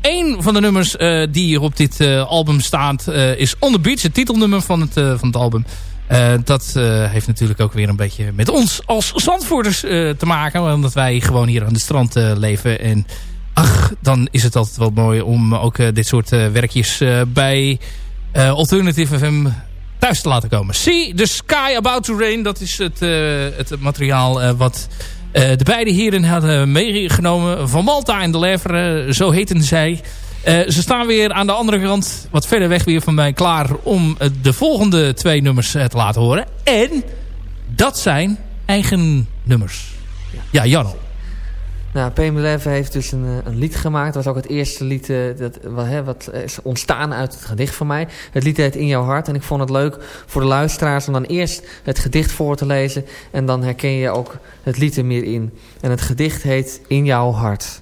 Een van de nummers die op dit album staat is On The Beach. Het titelnummer van het, van het album. dat heeft natuurlijk ook weer een beetje met ons als Zandvoorters te maken. Omdat wij gewoon hier aan de strand leven. En ach, dan is het altijd wel mooi om ook dit soort werkjes bij uh, Alternative FM thuis te laten komen. See the Sky About to Rain. Dat is het, uh, het materiaal uh, wat de beide heren hadden meegenomen. Van Malta en de Levre, zo heten zij. ze staan weer aan de andere kant, wat verder weg weer van mij, klaar om de volgende twee nummers te laten horen. En dat zijn eigen nummers. Ja, Jarno. Nou, PM11 heeft dus een, een, lied gemaakt. Dat was ook het eerste lied uh, dat, wat, hè, wat is ontstaan uit het gedicht van mij. Het lied heet In Jouw Hart. En ik vond het leuk voor de luisteraars om dan eerst het gedicht voor te lezen. En dan herken je ook het lied er meer in. En het gedicht heet In Jouw Hart.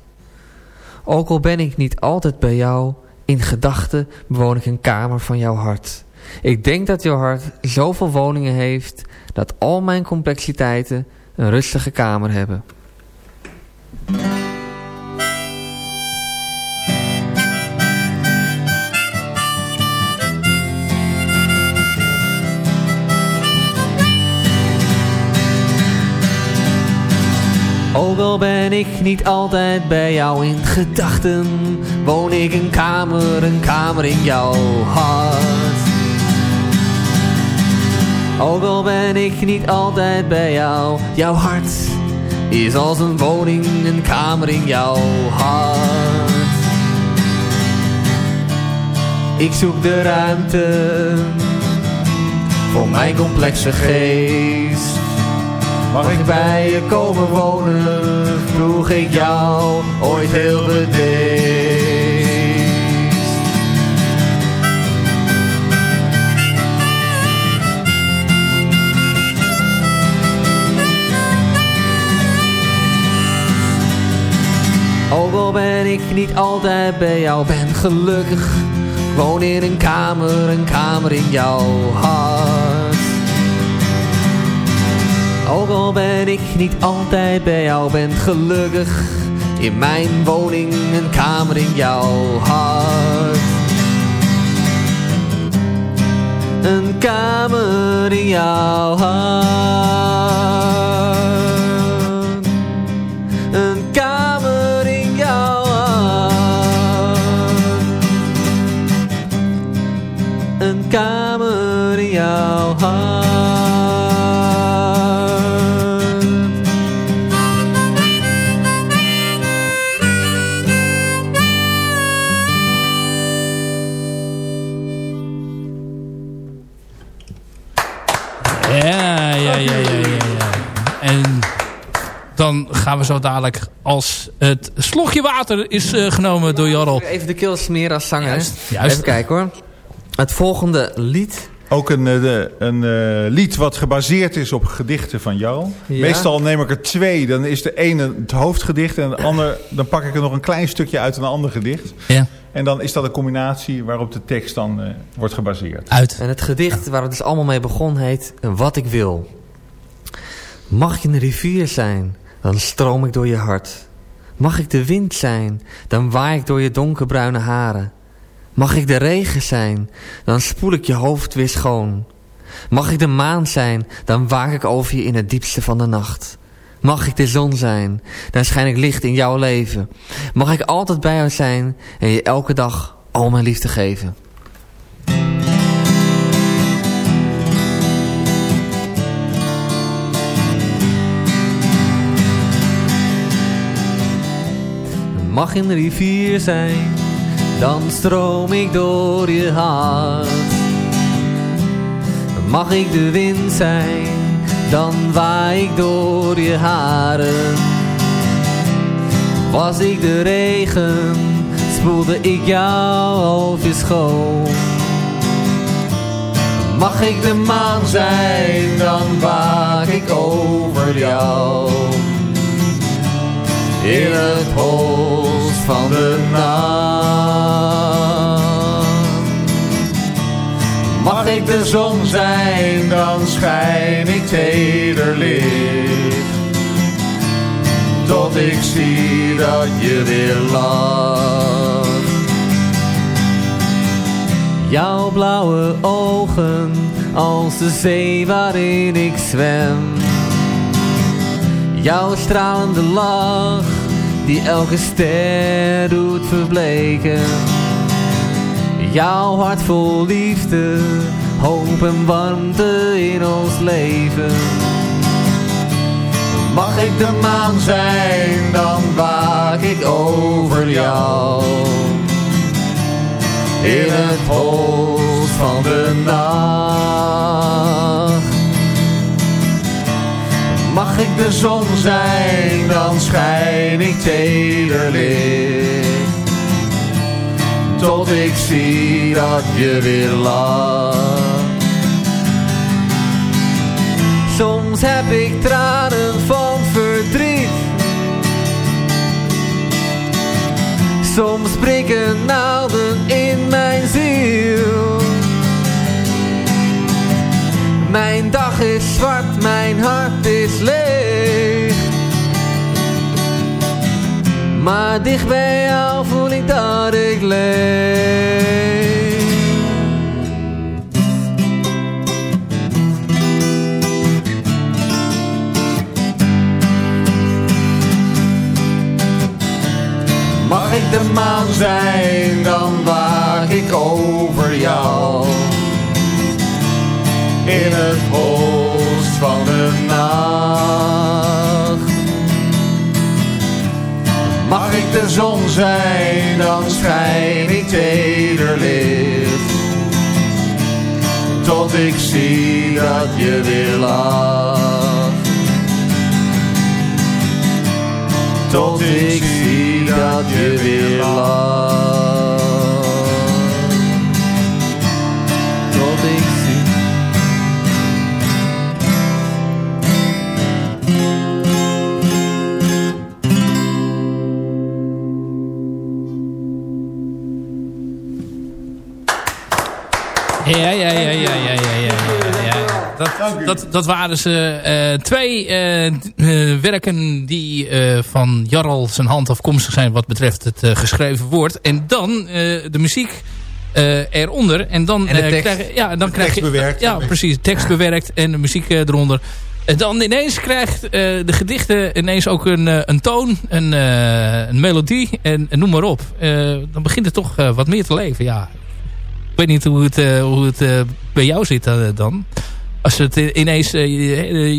Ook al ben ik niet altijd bij jou, in gedachten bewoon ik een kamer van jouw hart. Ik denk dat jouw hart zoveel woningen heeft, dat al mijn complexiteiten een rustige kamer hebben. Ook al ben ik niet altijd bij jou in gedachten, woon ik een kamer, een kamer in jouw hart. Ook al ben ik niet altijd bij jou, jouw hart is als een woning, een kamer in jouw hart. Ik zoek de ruimte voor mijn complexe geest. Mag ik bij je komen wonen, vroeg ik jou ooit heel bedeesd. Ook al ben ik niet altijd bij jou, ben gelukkig. Woon in een kamer, een kamer in jouw hart. Ook al ben ik niet altijd bij jou, ben gelukkig. In mijn woning, een kamer in jouw hart. Een kamer in jouw hart. En dan gaan we zo dadelijk als het slokje water is uh, genomen door Jarl. Even de keel smeren als zanger. Juist, juist. Even kijken hoor. Het volgende lied... Ook een, uh, een uh, lied wat gebaseerd is op gedichten van jou. Ja. Meestal neem ik er twee. Dan is de ene het hoofdgedicht en de ander, dan pak ik er nog een klein stukje uit een ander gedicht. Ja. En dan is dat een combinatie waarop de tekst dan uh, wordt gebaseerd. Uit. En het gedicht waar het dus allemaal mee begon heet Wat ik wil. Mag je een rivier zijn, dan stroom ik door je hart. Mag ik de wind zijn, dan waai ik door je donkerbruine haren. Mag ik de regen zijn, dan spoel ik je hoofd weer schoon. Mag ik de maan zijn, dan waak ik over je in het diepste van de nacht. Mag ik de zon zijn, dan schijn ik licht in jouw leven. Mag ik altijd bij jou zijn en je elke dag al mijn liefde geven. Mag een rivier zijn dan stroom ik door je hart. Mag ik de wind zijn, dan waai ik door je haren. Was ik de regen, spoelde ik jou over schoon. Mag ik de maan zijn, dan waak ik over jou. In het holst van de nacht. Mag ik de zon zijn, dan schijn ik tederlicht. Tot ik zie dat je weer lacht. Jouw blauwe ogen als de zee waarin ik zwem. Jouw stralende lach die elke ster doet verbleken. Jouw hart vol liefde, hoop en warmte in ons leven. Mag ik de maan zijn, dan waak ik over jou. In het holst van de nacht. Mag ik de zon zijn, dan schijn ik tederlicht. Tot ik zie dat je weer lacht. Soms heb ik tranen van verdriet. Soms prikken naalden in mijn ziel. Mijn dag is zwart, mijn hart is leeg. Maar dicht bij jou voel ik dat ik leef. Mag ik de maan zijn, dan waak ik over jou. In het holst van de nacht. Mag ik de zon zijn, dan schijn ik tederlicht. Tot ik zie dat je weer lacht. Tot ik zie dat je weer lacht. ja, ja, ja, ja, ja, ja, ja. Dat, dat, dat waren ze eh, twee eh, eh, werken die van Jarl zijn hand afkomstig zijn wat betreft het geschreven woord. En dan de muziek eronder. En dan en krijg, ja, dan krijg je, bewerkt. Ja, precies. Tekst bewerkt en de muziek eronder. En dan ineens krijgt de gedichten ineens ook een, een toon, een, een melodie en, noem maar op. dan begint het toch wat meer te leven, ja. Ik weet niet hoe het, eh, hoe het eh, bij jou zit eh, dan. Als het ineens,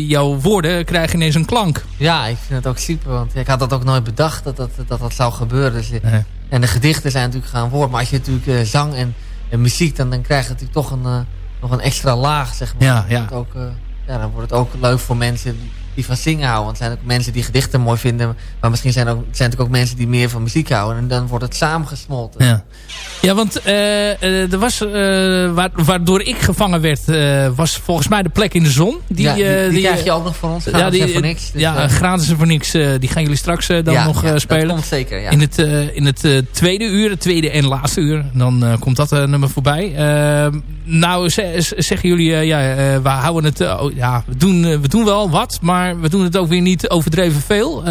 jouw woorden krijgen ineens een klank. Ja, ik vind het ook super. Want ik had dat ook nooit bedacht dat dat, dat, dat zou gebeuren. Dus, Nee. En de gedichten zijn natuurlijk gaan woord. Maar als je natuurlijk zang en, en muziek... Dan, dan krijg je natuurlijk toch een, nog een extra laag, zeg maar. Ja, Dan ja. wordt het Ook, ja, dan wordt het ook leuk voor mensen die, die van zingen houden. Want er zijn ook mensen die gedichten mooi vinden. Maar misschien zijn, ook, zijn natuurlijk ook mensen die meer van muziek houden. En dan wordt het samengesmolten. Ja, ja want eh, eh, er was, waar, waardoor ik gevangen werd, was volgens mij de plek in de zon. Die, Ja, die, die krijg je ook nog van ons. Die, ja, voor niks. Dus, ja, gratis en voor niks. die gaan jullie straks dan ja, nog ja, spelen. Dat komt zeker, ja. In het, in het tweede uur, het tweede en laatste uur. Dan komt dat nummer voorbij. Eh, nou ze- ze- zeggen jullie, ja, we houden het, oh, ja, we doen, we doen wel wat, maar we doen het ook weer niet overdreven veel.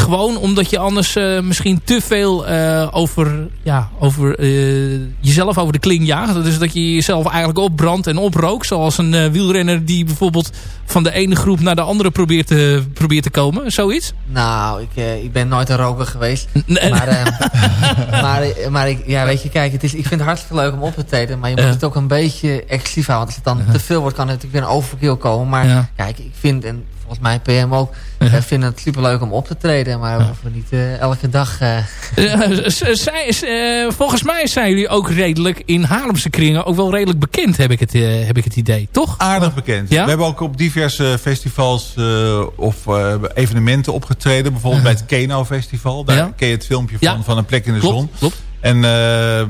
Gewoon omdat je anders eh, misschien te veel eh, over, ja, over eh, jezelf over de kling jaagt. Dus dat je jezelf eigenlijk opbrandt en oprookt. Zoals een wielrenner die bijvoorbeeld van de ene groep naar de andere probeert te, probeert te komen. Zoiets. Nou, ik, ik ben nooit een roker geweest. Nee. Maar, <laughs> maar, maar ik, ja, weet je, kijk, het is, ik vind het hartstikke leuk om op te treden. Maar je moet het ook een beetje exclusief houden. Want als het dan te veel wordt, kan er natuurlijk weer een overkill komen. Maar Ja. kijk, ik vind, en volgens mij PM ook, Ja. uh vinden het superleuk om op te treden. Maar we hoeven niet eh, elke dag... eh, Eh, zij is, eh, volgens mij zijn jullie ook redelijk in Haarlemse kringen ook wel redelijk bekend, heb ik het, eh, heb ik het idee, toch? Aardig bekend. Ja? We hebben ook op diverse festivals eh, of eh, evenementen opgetreden. Bijvoorbeeld bij het Keno Festival. Daar Ja. ken je het filmpje van, Ja. van een plek in de Klopt, zon. klopt. En eh, eh,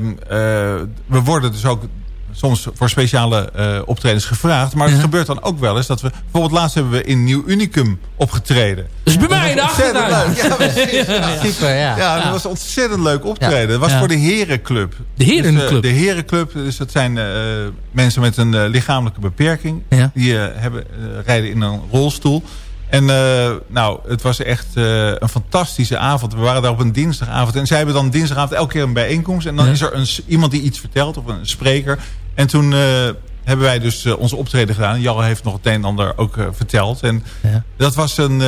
we worden dus ook soms voor speciale eh, optredens gevraagd. Maar het gebeurt dan ook wel eens dat we... Bijvoorbeeld laatst hebben we in Nieuw Unicum opgetreden. Dus bij mij in de achtertuin. Ja, <laughs> precies. Ja. Super, ja. Ja, dat was een ontzettend leuk optreden. Ja. Dat was Ja. voor de Herenclub. De Herenclub. Dus, eh, de Herenclub, dus dat zijn eh, mensen met een lichamelijke beperking. Ja. Die hebben, rijden in een rolstoel. En eh, nou, het was echt eh, een fantastische avond. We waren daar op een dinsdagavond. En zij hebben dan dinsdagavond elke keer een bijeenkomst. En dan Ja. is er een, iemand die iets vertelt, of een spreker. En toen eh, hebben wij dus onze optreden gedaan. Jarre heeft nog het een en ander ook verteld. En Ja. dat was een,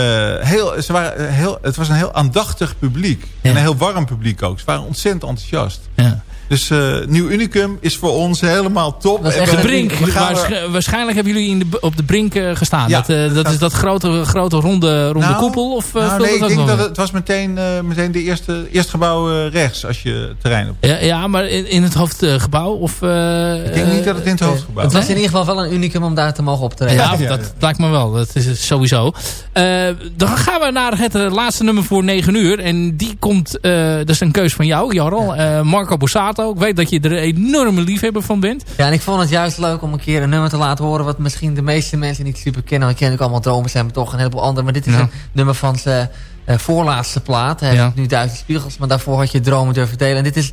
heel, ze waren heel, het was een heel aandachtig publiek. Ja. En een heel warm publiek ook. Ze waren ontzettend enthousiast. Ja. Dus eh, Nieuw Unicum is voor ons helemaal top. Dat is En echt we- De brink. we gaan Waarsch- er- waarschijnlijk hebben jullie in de, op de brink eh, gestaan. Ja. dat, eh, dat is dat grote, grote ronde, ronde Nou, koepel? Of, eh, nou, nee, dat ik denk dat het, het was meteen, eh, meteen de eerste, eerste gebouw eh, rechts als je het terrein op. Ja, ja, maar in, in het hoofdgebouw? Of, eh, Ik denk niet dat het in het hoofdgebouw Het was. in ieder geval wel een unicum om daar te mogen optreden. Ja, Ja, dat ja. lijkt me wel. Dat is het sowieso. Eh, dan gaan we naar het laatste nummer voor 9 uur. En die komt, eh, dat is een keus van jou, Jarl. Eh, Marco Borsato. Ik weet dat je er een enorme liefhebber van bent. Ja, en ik vond het juist leuk om een keer een nummer te laten horen... wat misschien de meeste mensen niet super kennen. Want ik ken natuurlijk allemaal dromen zijn, maar toch een heleboel andere. Maar dit is Ja. een nummer van zijn eh, voorlaatste plaat. Hij Ja. heeft nu duizend spiegels, maar daarvoor had je dromen durven delen. En dit is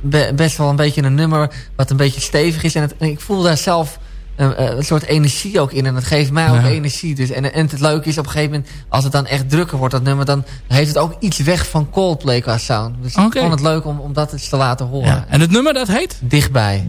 be- best wel een beetje een nummer wat een beetje stevig is. En, het, en ik voel daar zelf een, eh, een soort energie ook in. En dat geeft mij ook Ja. energie. Dus, en, en het leuke is op een gegeven moment, als het dan echt drukker wordt, dat nummer... dan heeft het ook iets weg van Coldplay qua sound. Dus ik vond het leuk om, om dat eens te laten horen. Ja. En het nummer dat heet? Dichtbij.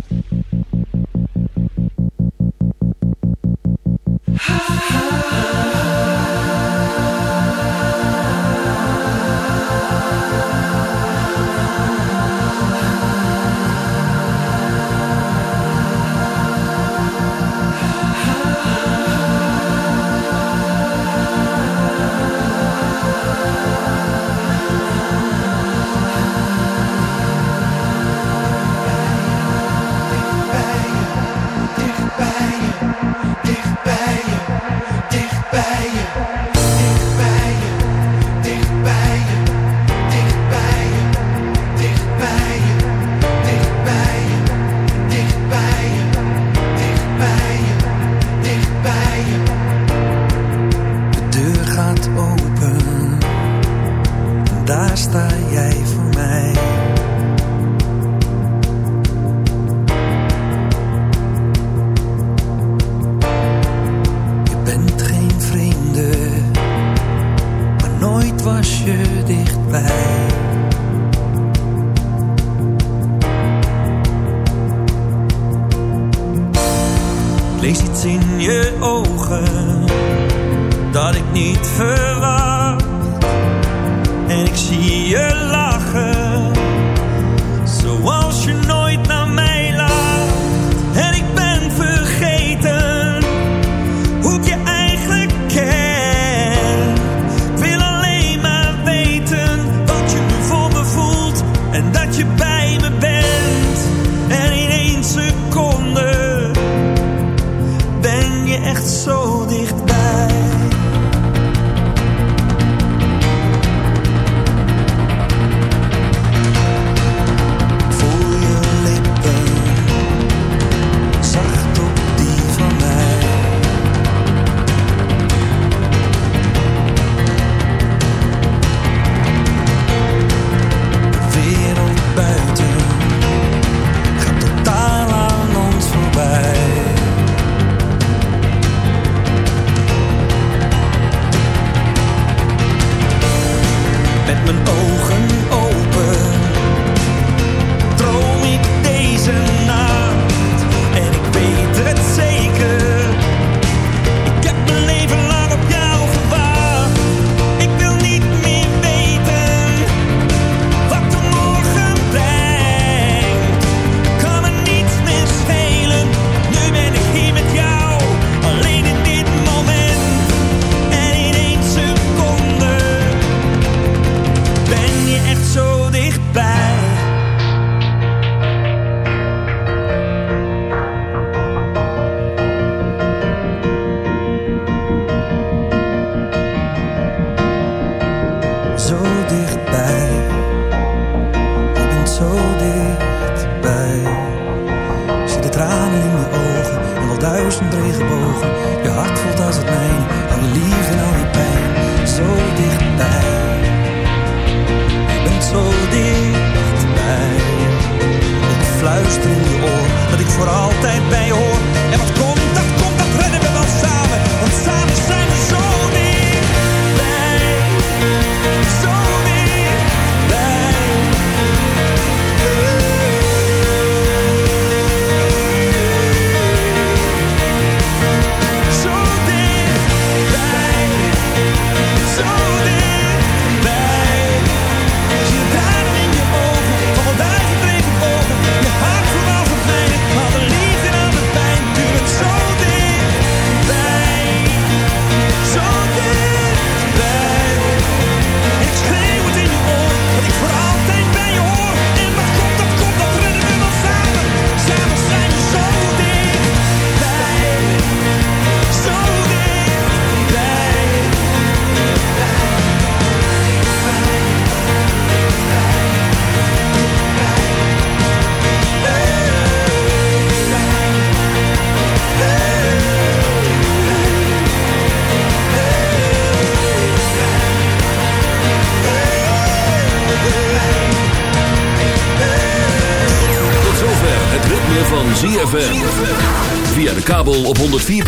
Lees iets in je ogen dat ik niet verwacht. En ik zie je lachen,